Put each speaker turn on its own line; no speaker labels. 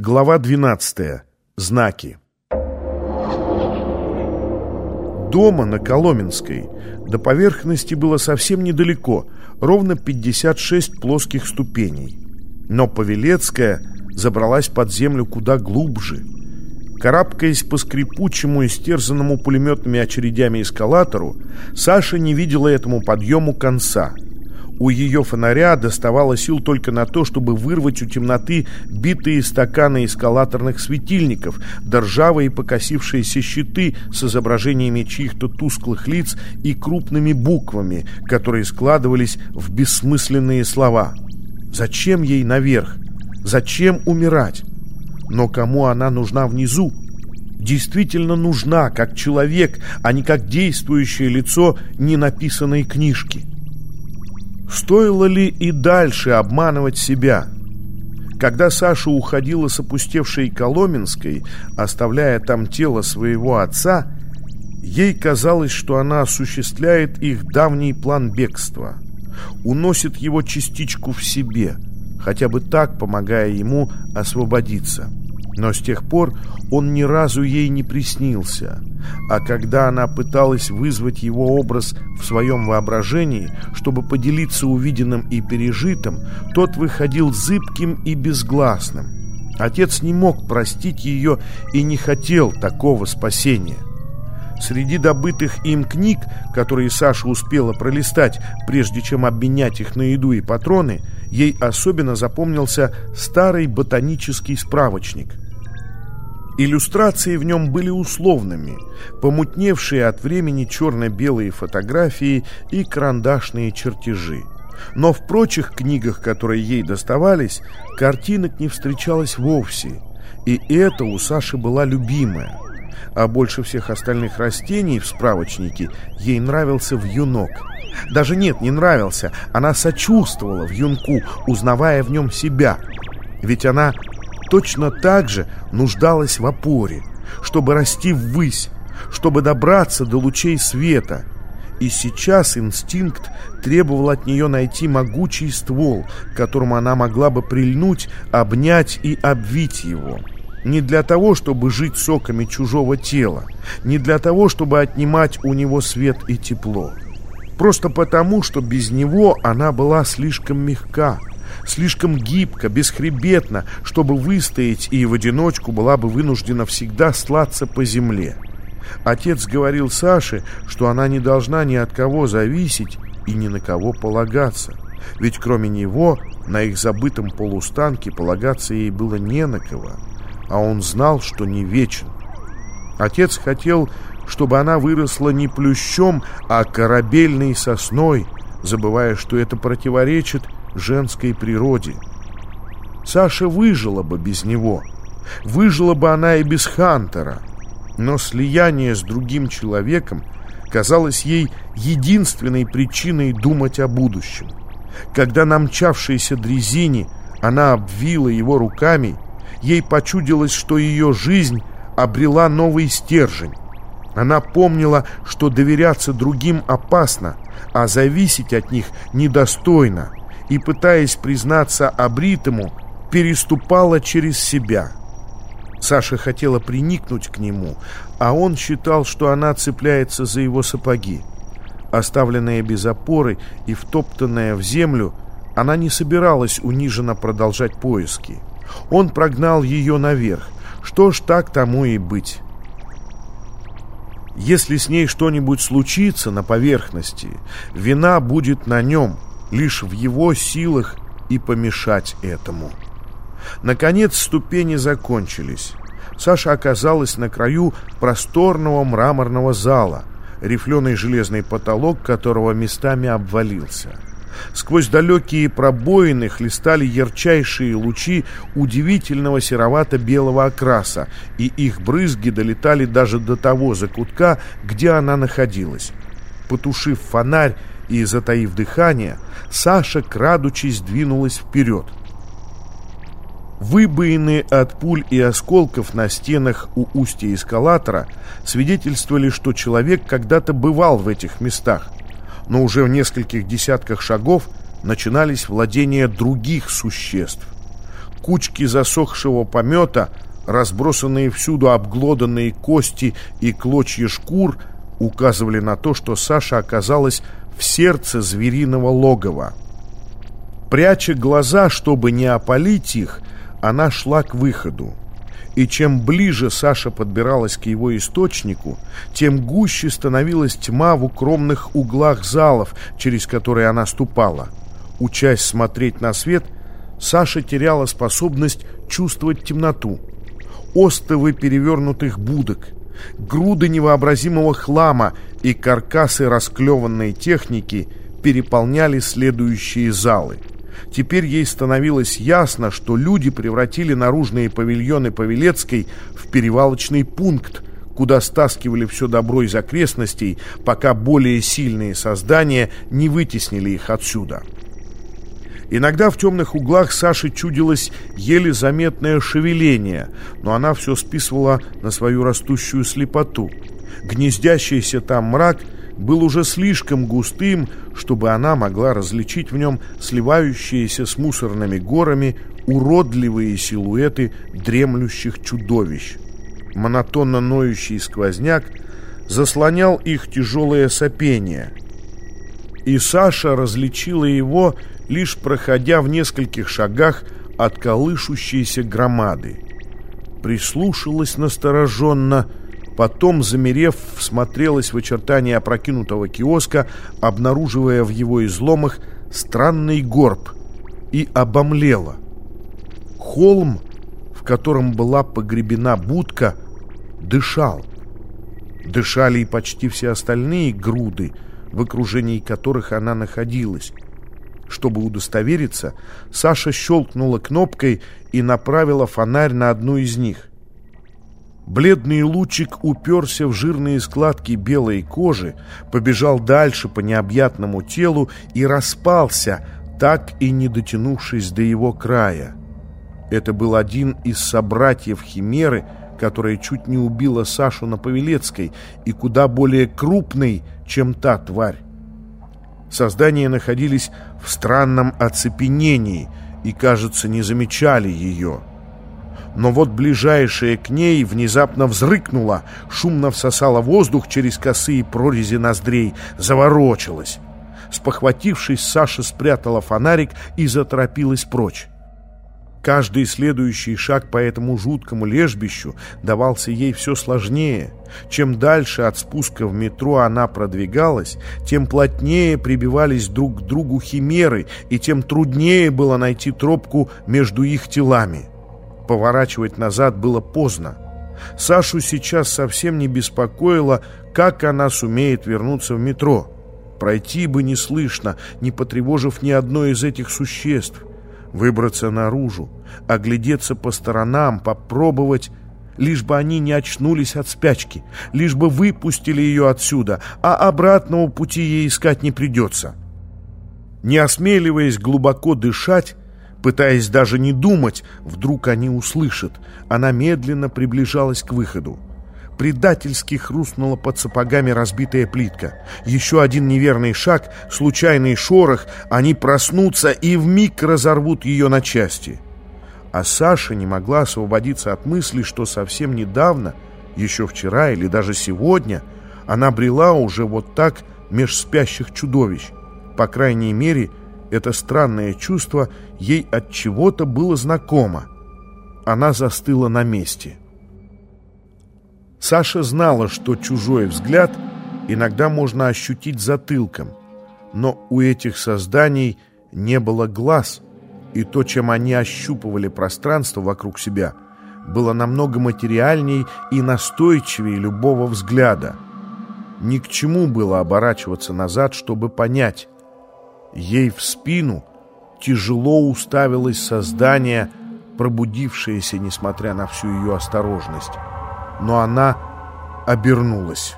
Глава 12. Знаки. Дома на Коломенской до поверхности было совсем недалеко, ровно 56 плоских ступеней. Но Павелецкая забралась под землю куда глубже. Карабкаясь по скрипучему и стерзанному пулеметными очередями эскалатору, Саша не видела этому подъему конца – у ее фонаря доставало сил только на то, чтобы вырвать у темноты битые стаканы эскалаторных светильников, да ржавые покосившиеся щиты с изображениями чьих-то тусклых лиц и крупными буквами, которые складывались в бессмысленные слова. Зачем ей наверх? Зачем умирать? Но кому она нужна внизу? Действительно нужна, как человек, а не как действующее лицо ненаписанной книжки. Стоило ли и дальше обманывать себя? Когда Саша уходила с опустевшей Коломенской, оставляя там тело своего отца, ей казалось, что она осуществляет их давний план бегства, уносит его частичку в себе, хотя бы так помогая ему освободиться. Но с тех пор он ни разу ей не приснился. А когда она пыталась вызвать его образ в своем воображении, чтобы поделиться увиденным и пережитым, тот выходил зыбким и безгласным. Отец не мог простить ее и не хотел такого спасения. Среди добытых им книг, которые Саша успела пролистать, прежде чем обменять их на еду и патроны, ей особенно запомнился старый ботанический справочник – Иллюстрации в нем были условными, помутневшие от времени черно-белые фотографии и карандашные чертежи. Но в прочих книгах, которые ей доставались, картинок не встречалось вовсе. И это у Саши была любимая. А больше всех остальных растений в справочнике ей нравился вьюнок. Даже нет, не нравился. Она сочувствовала вьюнку, узнавая в нем себя. Ведь она точно так же нуждалась в опоре, чтобы расти ввысь, чтобы добраться до лучей света. И сейчас инстинкт требовал от нее найти могучий ствол, к которому она могла бы прильнуть, обнять и обвить его. Не для того, чтобы жить соками чужого тела, не для того, чтобы отнимать у него свет и тепло. Просто потому, что без него она была слишком мягка, слишком гибко, бесхребетно, чтобы выстоять, и в одиночку была бы вынуждена всегда слаться по земле. Отец говорил Саше, что она не должна ни от кого зависеть и ни на кого полагаться. Ведь кроме него на их забытом полустанке полагаться ей было не на кого, а он знал, что не вечен. Отец хотел, чтобы она выросла не плющом, а корабельной сосной, забывая, что это противоречит женской природе. Саша выжила бы без него. Выжила бы она и без Хантера. Но слияние с другим человеком казалось ей единственной причиной думать о будущем. Когда на мчавшейся дрезине она обвила его руками, ей почудилось, что ее жизнь обрела новый стержень. Она помнила, что доверяться другим опасно, а зависеть от них недостойно и, пытаясь признаться обритому, переступала через себя. Саша хотела приникнуть к нему, а он считал, что она цепляется за его сапоги. Оставленная без опоры и втоптанная в землю, она не собиралась униженно продолжать поиски. Он прогнал ее наверх. Что ж, так тому и быть. Если с ней что-нибудь случится на поверхности, вина будет на нем – лишь в его силах и помешать этому. Наконец ступени закончились. Саша оказалась на краю просторного мраморного зала, рифленый железный потолок которого местами обвалился. Сквозь далекие пробоины хлестали ярчайшие лучи удивительного серовато-белого окраса, и их брызги долетали даже до того закутка, где она находилась. Потушив фонарь, и, затаив дыхание, Саша, крадучись, двинулась вперед. Выбоины от пуль и осколков на стенах у устья эскалатора свидетельствовали, что человек когда-то бывал в этих местах, но уже в нескольких десятках шагов начинались владения других существ. Кучки засохшего помета, разбросанные всюду обглоданные кости и клочья шкур указывали на то, что Саша оказалась в сердце звериного логова. Пряча глаза, чтобы не опалить их, она шла к выходу. И чем ближе Саша подбиралась к его источнику, тем гуще становилась тьма в укромных углах залов, через которые она ступала. Учась смотреть на свет, Саша теряла способность чувствовать темноту. Остовы перевернутых будок, груды невообразимого хлама и каркасы расклеванной техники переполняли следующие залы. Теперь ей становилось ясно, что люди превратили наружные павильоны Павелецкой в перевалочный пункт, куда стаскивали все добро из окрестностей, пока более сильные создания не вытеснили их отсюда. Иногда в темных углах Саше чудилось еле заметное шевеление, но она все списывала на свою растущую слепоту. Гнездящийся там мрак был уже слишком густым, чтобы она могла различить в нем сливающиеся с мусорными горами уродливые силуэты дремлющих чудовищ. Монотонно ноющий сквозняк заслонял их тяжелое сопение. И Саша различила его, лишь проходя в нескольких шагах от колышущейся громады. Прислушалась настороженно, потом, замерев, всмотрелась в очертания опрокинутого киоска, обнаруживая в его изломах странный горб, и обомлела. Холм, в котором была погребена будка, дышал. Дышали и почти все остальные груды, в окружении которых она находилась. Чтобы удостовериться, Саша щелкнула кнопкой и направила фонарь на одну из них. Бледный лучик уперся в жирные складки белой кожи, побежал дальше по необъятному телу и распался, так и не дотянувшись до его края. Это был один из собратьев Химеры, которая чуть не убила Сашу на Павелецкой и куда более крупный, чем та тварь. Создания находились в странном оцепенении и, кажется, не замечали ее. Но вот ближайшая к ней внезапно взрыкнула, шумно всосала воздух через косые прорези ноздрей, заворочилась. Спохватившись, Саша спрятала фонарик и заторопилась прочь. Каждый следующий шаг по этому жуткому лежбищу давался ей все сложнее. Чем дальше от спуска в метро она продвигалась, тем плотнее прибивались друг к другу химеры, и тем труднее было найти тропку между их телами. Поворачивать назад было поздно. Сашу сейчас совсем не беспокоило, как она сумеет вернуться в метро. Пройти бы неслышно, не потревожив ни одно из этих существ выбраться наружу, оглядеться по сторонам, попробовать, лишь бы они не очнулись от спячки, лишь бы выпустили ее отсюда, а обратного пути ей искать не придется. Не осмеливаясь глубоко дышать, пытаясь даже не думать, вдруг они услышат, она медленно приближалась к выходу. Предательски хрустнула под сапогами разбитая плитка. Еще один неверный шаг, случайный шорох, они проснутся и вмиг разорвут ее на части. А Саша не могла освободиться от мысли, что совсем недавно, еще вчера или даже сегодня, она брела уже вот так меж спящих чудовищ. По крайней мере, это странное чувство ей от чего-то было знакомо. Она застыла на месте. Саша знала, что чужой взгляд иногда можно ощутить затылком, но у этих созданий не было глаз, и то, чем они ощупывали пространство вокруг себя, было намного материальней и настойчивее любого взгляда. Ни к чему было оборачиваться назад, чтобы понять. Ей в спину тяжело уставилось создание, пробудившееся, несмотря на всю ее осторожность но она обернулась.